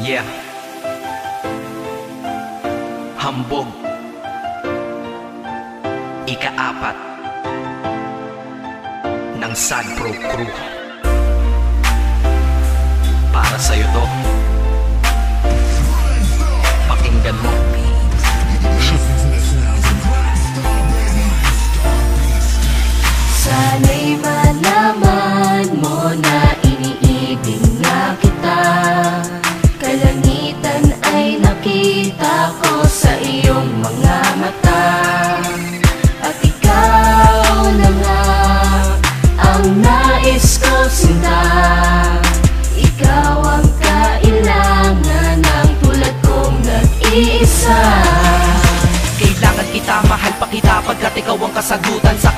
Yeah. Hambog. Ikaapat. Ng Sad Pro Crew. Para sa'yo to. Pakinggan mo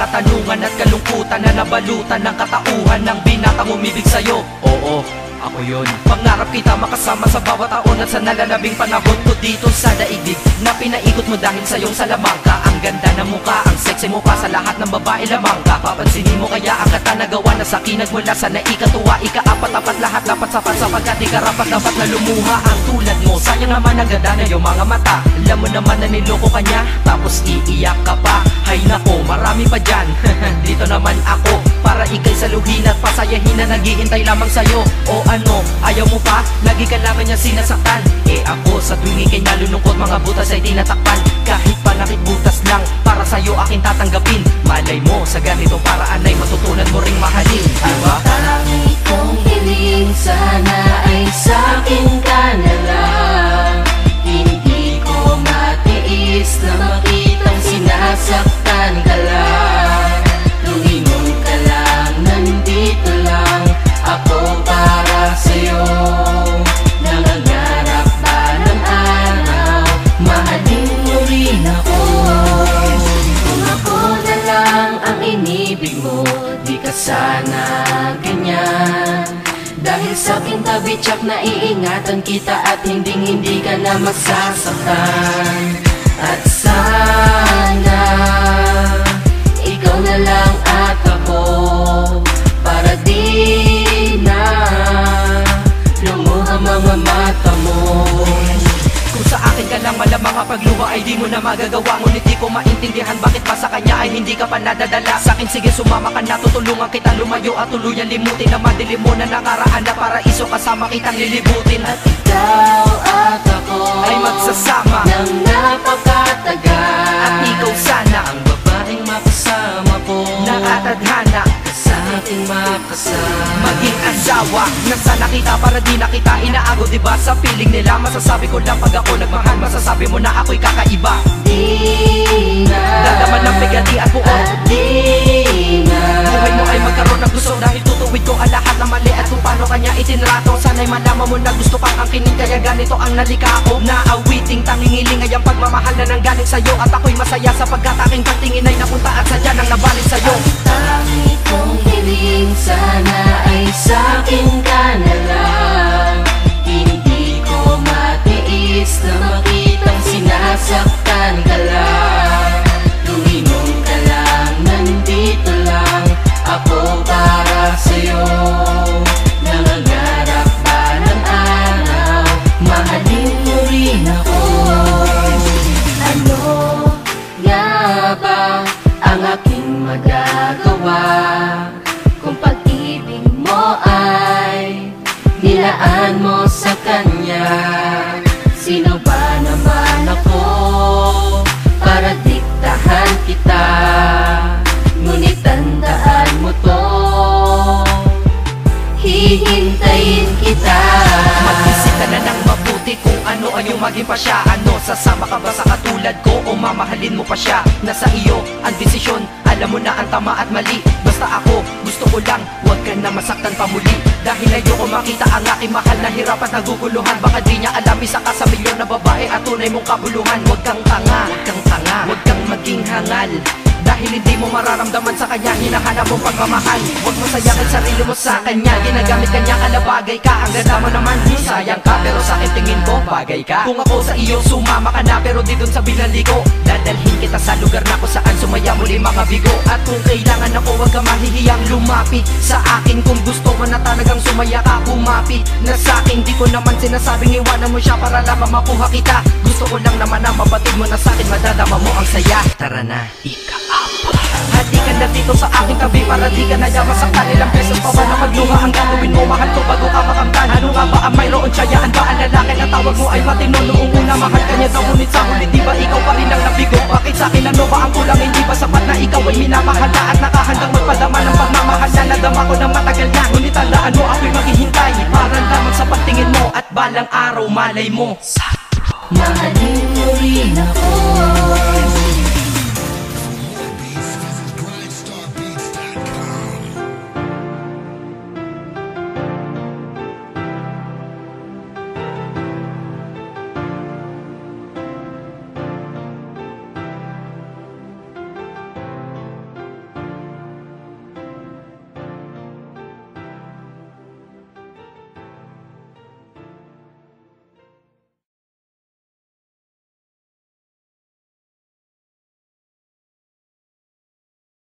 katanungan at kalungkutan Na nabalutan ng katauhan ng binatang umibig sa'yo. Oo, ako yun. Pangarap kita makasama sa bawat taon At sa nalalabing panahon ko dito sa daigdig Na pinaikot mo dahil sa iyong salamangka Ang ganda ng mukha, ang sexy mo pa Sa lahat ng babae lamang ka Papansinin mo kaya ang katanagawa Na sa kinagmula sa naikatuwa. Ikaapat-apat lahat dapat sapat Sapagkat ikarapat dapat na lumuha. Ang tulad mo, sayang naman ang ganda na iyong mga mata. Alam mo naman na niloko ka niya Tapos iiyak ka pa. Hay nako, marami pa dyan. Dito naman ako Para ikay saluhin at pasayahin na naghihintay lamang sa'yo. O ano, ayaw mo pa? Lagi ka naman niya sinasaktan. Eh ako sa tuwing ikay nalulungkot Mga butas ay tinatakpan. Kahit panakit butas lang Para sa'yo akin tatanggapin. Malay mo, sa ganitong paraan ay matutunan mo ring mahalin. Diba? Tangi kong sa aking tabi tsak na iingatan kita At hindi hindi ka na masasaktan ka lang malamang ang pagluha ay di mo na magagawa Ngunit di ko maintindihan bakit pa sa kanya ay hindi ka pa nadadala. Sa akin sige sumama ka na tutulungan kita lumayo at tuluyan limutin Na madilim mo na nakaraan na paraiso kasama kitang lilibutin. At ikaw at ako Ay magsasama Nang napakatagal. At ikaw sana Ang nakita para di nakita Inaago diba sa feeling nila Masasabi ko lang pag ako nagmahal Masasabi mo na ako'y kakaiba. Di na. Dalaman ng bigati at buo. At di na. Buhay mo ay magkaroon ng gusto Dahil tutuwid ko ang lahat ng mali At kung paano kanya itinrato. Sana'y malaman mo na gusto pang angkinin Kaya ganito ang nalika ko Naawiting tangingiling ay ang pagmamahal na nanggaling sa'yo. At ako'y masaya sapagkat aking pagtingin ay napunta At sadya nang nabalik sa'yo. Tangi kong hiling sana ay sa'kin Sino ba naman ako para diktahan kita? Ngunit tandaan mo to Hihintayin kita. Mag-isip na ng mabuti kung ano ang iyong maging pasya. Ano, sasama ka ba sa katulad ko o mamahalin mo pa siya? Nasa iyo ang desisyon, alam mo na ang tama at mali. Basta ako, gusto ko lang, ka na masaktan pa muli? Dahil ayoko makita ang aking mahal na hirap at naguguluhan. Baka di niya alam isa ka sa milyon na babae at tunay mong kabuluhan. Huwag kang tanga, huwag kang tanga, huwag kang maging hangal Dahil hindi mo mararamdaman sa kanya Hinahanap mong pagmamahal. Huwag mo sayangin sarili mo sa kanya. Ginagamit kanya kalabagay ka. Ang ganda mo naman di sayang ka. Pero sa akin tingin ko bagay ka. Kung ako sa iyo sumama ka na. Pero di dun sa binaligo Dadalhin kita sa lugar na kung saan Sumaya muli mga bigo At kung kailangan ako Huwag ka mahihiyang lumapit Sa akin. Kung gusto mo na talagang sumaya ka Bumapit na sa akin. Di ko naman sinasabing iwanan mo siya Para lamang makuha kita. Gusto ko lang naman na mabatid mo na sa akin. Madadama mo ang saya. Tara na, ika-apa Hati ka na dito sa aking tabi Para di ka na yaman sa kanilang beses pa ba na magluha Ang gagawin mo? Mahal ko bago ka makamtan. Ano nga ba ang mayroon? Tsayaan ba ang lalaki na tawag mo ay matino. Noong una mahal ka niya daw ngunit sa huli Di ba ikaw pa rin ang nabigo? Bakit sa akin ano ba ang kulang? Hindi ba sapat na ikaw ay minamahal na At nakahandang magpadama ng pagmamahal na? Nadama ko na matagal na Ngunit tandaan mo ako'y maghihintay. Para lamang sa pagtingin mo At balang araw malay mo. Mahalin mo rin